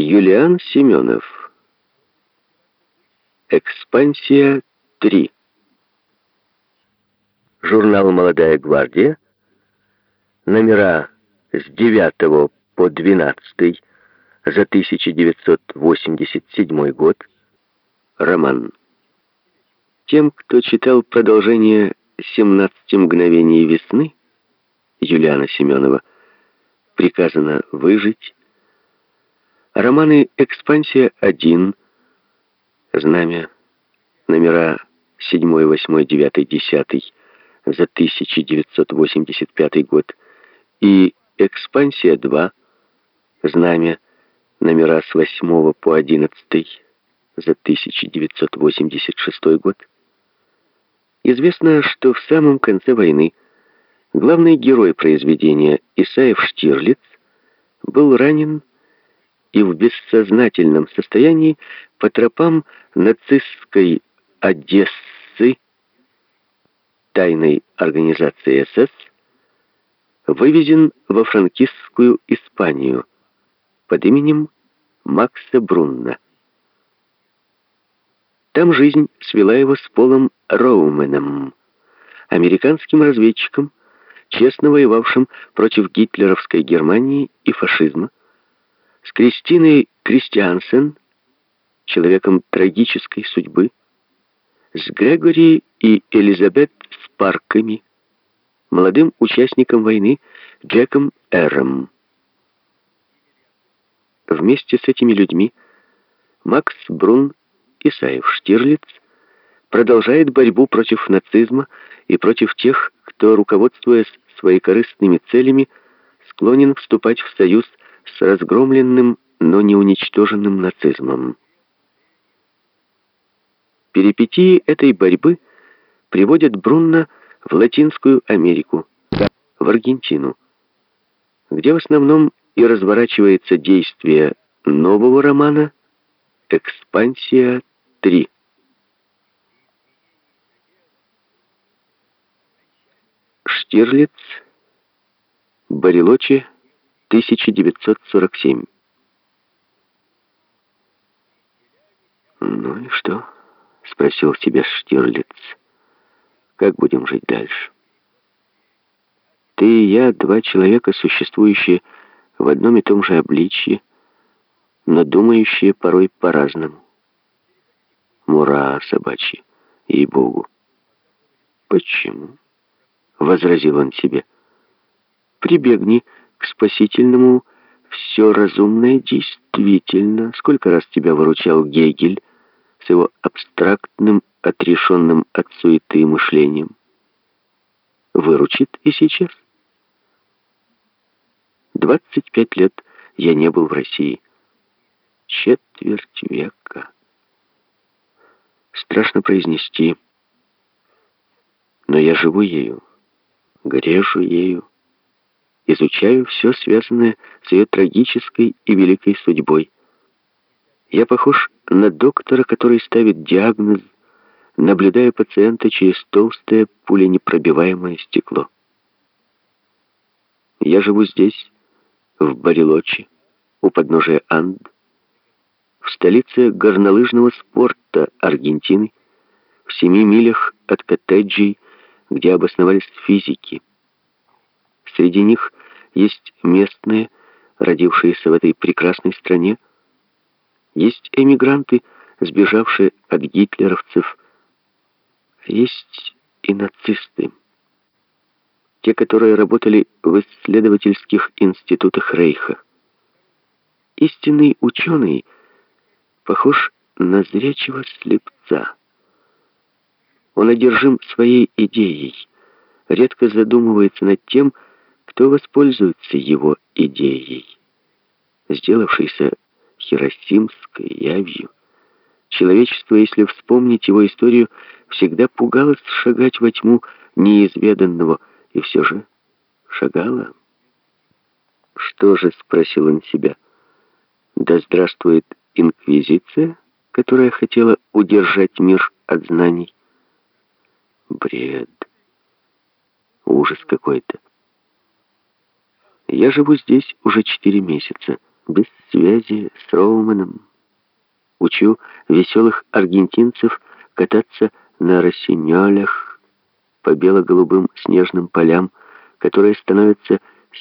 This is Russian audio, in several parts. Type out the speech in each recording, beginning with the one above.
Юлиан Семенов. Экспансия 3. Журнал «Молодая гвардия». Номера с 9 по 12 за 1987 год. Роман. Тем, кто читал продолжение «17 мгновений весны» Юлиана Семенова, приказано выжить Романы «Экспансия 1», «Знамя», номера 7, 8, 9, 10 за 1985 год и «Экспансия 2», «Знамя», номера с 8 по 11 за 1986 год. Известно, что в самом конце войны главный герой произведения Исаев Штирлиц был ранен и в бессознательном состоянии по тропам нацистской Одессы, тайной организации СС, вывезен во франкистскую Испанию под именем Макса Брунна. Там жизнь свела его с Полом Роуменом, американским разведчиком, честно воевавшим против гитлеровской Германии и фашизма, с Кристиной Кристиансен, человеком трагической судьбы, с Грегори и Элизабет Спарками, молодым участником войны Джеком Эром. Вместе с этими людьми Макс Брун Исаев Штирлиц продолжает борьбу против нацизма и против тех, кто, руководствуясь своекорыстными целями, склонен вступать в союз с разгромленным, но не уничтоженным нацизмом. Перипетии этой борьбы приводят Брунна в Латинскую Америку, в Аргентину, где в основном и разворачивается действие нового романа «Экспансия 3». Штирлиц, Барилочи, 1947. «Ну и что?» — спросил себя Штирлиц. «Как будем жить дальше?» «Ты и я — два человека, существующие в одном и том же обличье, но думающие порой по-разному. Мура собачья, ей-богу». «Почему?» — возразил он себе. «Прибегни к спасительному все разумное действительно. Сколько раз тебя выручал Гегель с его абстрактным, отрешенным от суеты мышлением? Выручит и сейчас. 25 лет я не был в России. Четверть века. Страшно произнести, но я живу ею, грежу ею, изучаю все связанное с ее трагической и великой судьбой. Я похож на доктора, который ставит диагноз, наблюдая пациента через толстое пуленепробиваемое стекло. Я живу здесь, в Барилочи, у подножия Анд, в столице горнолыжного спорта Аргентины, в семи милях от коттеджей, где обосновались физики. Среди них есть местные, родившиеся в этой прекрасной стране. Есть эмигранты, сбежавшие от гитлеровцев. Есть и нацисты. Те, которые работали в исследовательских институтах Рейха. Истинный ученый похож на зрячего слепца. Он одержим своей идеей, редко задумывается над тем, что кто воспользуется его идеей, сделавшейся хиросимской явью. Человечество, если вспомнить его историю, всегда пугалось шагать во тьму неизведанного, и все же шагало. «Что же?» — спросил он себя. «Да здравствует инквизиция, которая хотела удержать мир от знаний?» Бред. Ужас какой-то. Я живу здесь уже четыре месяца. без связи с Роуманом. Учу веселых аргентинцев кататься на росинёлях по бело-голубым снежным полям, которые становятся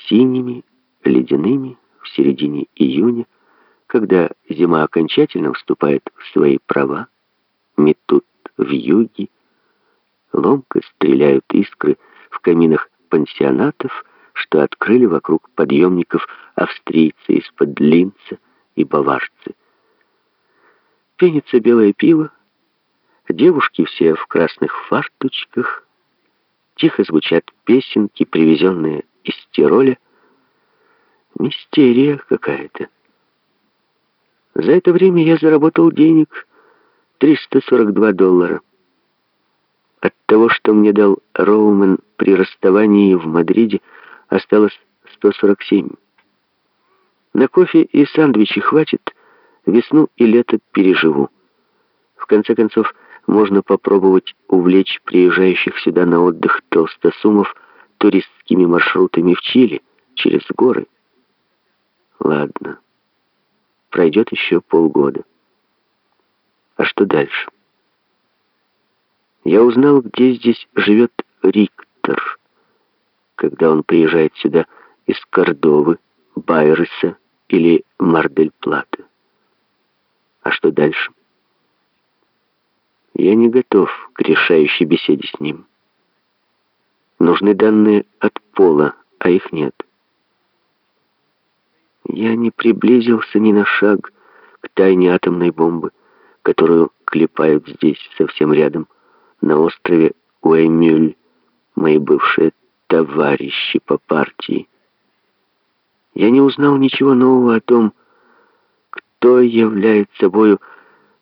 синими, ледяными в середине июня, когда зима окончательно вступает в свои права, метут в юге, ломко стреляют искры в каминах пансионатов, что открыли вокруг подъемников австрийцы из-под Линца и баварцы. Пенится белое пиво, девушки все в красных фарточках, тихо звучат песенки, привезенные из Тироля. Мистерия какая-то. За это время я заработал денег 342 доллара. От того, что мне дал Роумен при расставании в Мадриде, осталось 147. На кофе и сэндвичи хватит, весну и лето переживу. В конце концов, можно попробовать увлечь приезжающих сюда на отдых толстосумов туристскими маршрутами в Чили через горы. Ладно, пройдет еще полгода. А что дальше? Я узнал, где здесь живет Риктор, когда он приезжает сюда из Кордовы, Байреса или Мардель-Плата. А что дальше? Я не готов к решающей беседе с ним. Нужны данные от пола, а их нет. Я не приблизился ни на шаг к тайне атомной бомбы, которую клепают здесь, совсем рядом, на острове Уэмюль, мои бывшие товарищи по партии. Я не узнал ничего нового о том, кто является собою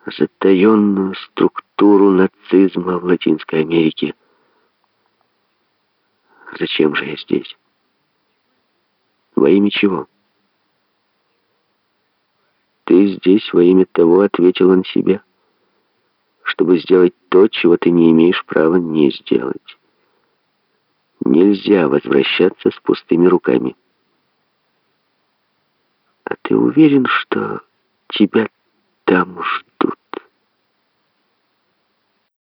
затаенную структуру нацизма в Латинской Америке. Зачем же я здесь? Во имя чего? Ты здесь во имя того, ответил он себе, чтобы сделать то, чего ты не имеешь права не сделать. Нельзя возвращаться с пустыми руками. А ты уверен, что тебя там ждут?